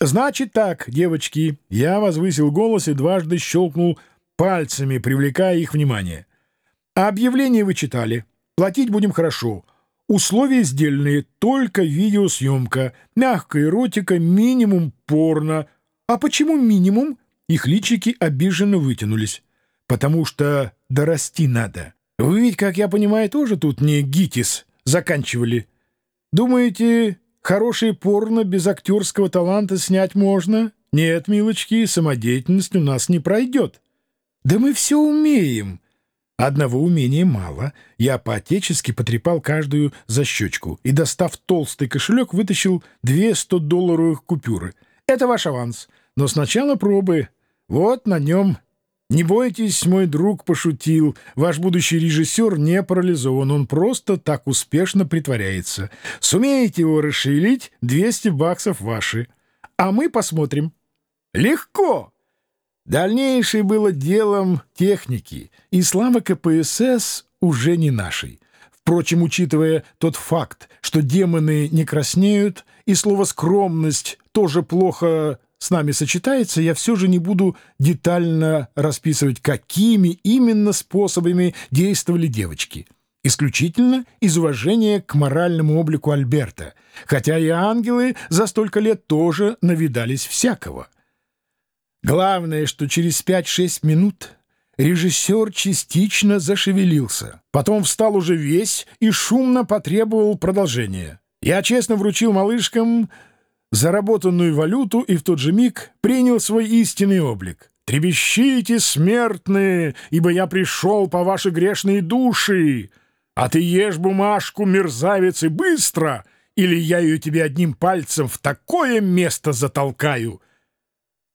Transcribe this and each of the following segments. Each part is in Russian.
Значит так, девочки, я возвысил голос и дважды щелкнул пальцами, привлекая их внимание. Объявление вы читали. Платить будем хорошо. Условия сдельные, только видеосъемка, мягкая эротика, минимум порно. А почему минимум? Их личики обиженно вытянулись. Потому что дорасти надо. Вы ведь, как я понимаю, тоже тут не ГИТИС заканчивали. Думаете, хорошее порно без актерского таланта снять можно? Нет, милочки, самодеятельность у нас не пройдет. Да мы все умеем. Одного умения мало. Я по-отечески потрепал каждую за щечку и, достав толстый кошелек, вытащил две 100-долларовых купюры. Это ваш аванс. Но сначала пробы. Вот на нем не бойтесь, мой друг пошутил. Ваш будущий режиссер не парализован, он просто так успешно притворяется. Сумеете его расшевелить, 200 баксов ваши. А мы посмотрим. Легко! Дальнейшее было делом техники, и слава КПСС уже не нашей. Впрочем, учитывая тот факт, что демоны не краснеют, и слово «скромность» тоже плохо с нами сочетается, я все же не буду детально расписывать, какими именно способами действовали девочки. Исключительно из уважения к моральному облику Альберта, хотя и ангелы за столько лет тоже навидались всякого. Главное, что через 5-6 минут режиссер частично зашевелился. Потом встал уже весь и шумно потребовал продолжения. Я честно вручил малышкам заработанную валюту и в тот же миг принял свой истинный облик. «Требещите, смертные, ибо я пришел по ваши грешные души! А ты ешь бумажку, мерзавец, и быстро, или я ее тебе одним пальцем в такое место затолкаю!»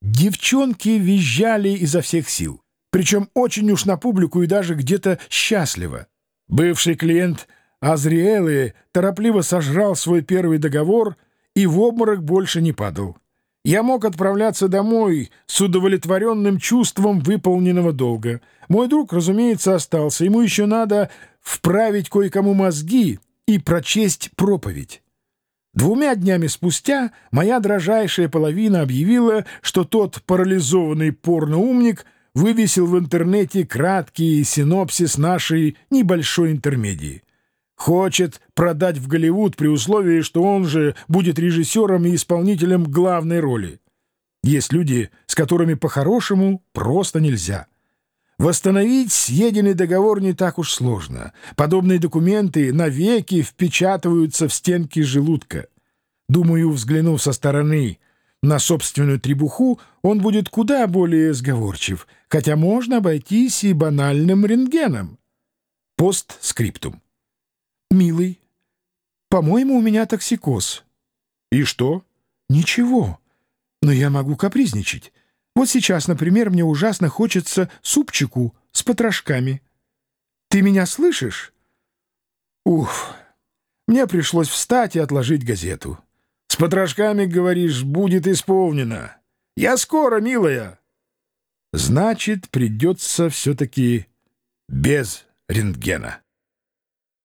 Девчонки визжали изо всех сил, причем очень уж на публику и даже где-то счастливо. Бывший клиент Азриэлы торопливо сожрал свой первый договор — и в обморок больше не падал. Я мог отправляться домой с удовлетворенным чувством выполненного долга. Мой друг, разумеется, остался. Ему еще надо вправить кое-кому мозги и прочесть проповедь. Двумя днями спустя моя дрожайшая половина объявила, что тот парализованный порноумник вывесил в интернете краткий синопсис нашей небольшой интермедии. Хочет продать в Голливуд при условии, что он же будет режиссером и исполнителем главной роли. Есть люди, с которыми по-хорошему просто нельзя. Восстановить съеденный договор не так уж сложно. Подобные документы навеки впечатываются в стенки желудка. Думаю, взглянув со стороны на собственную требуху, он будет куда более сговорчив, хотя можно обойтись и банальным рентгеном. Постскриптум. «Милый, по-моему, у меня токсикоз». «И что?» «Ничего. Но я могу капризничать. Вот сейчас, например, мне ужасно хочется супчику с потрошками. Ты меня слышишь?» «Уф, мне пришлось встать и отложить газету. С потрошками, говоришь, будет исполнено. Я скоро, милая». «Значит, придется все-таки без рентгена».